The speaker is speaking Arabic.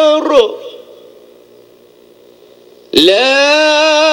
النار. لا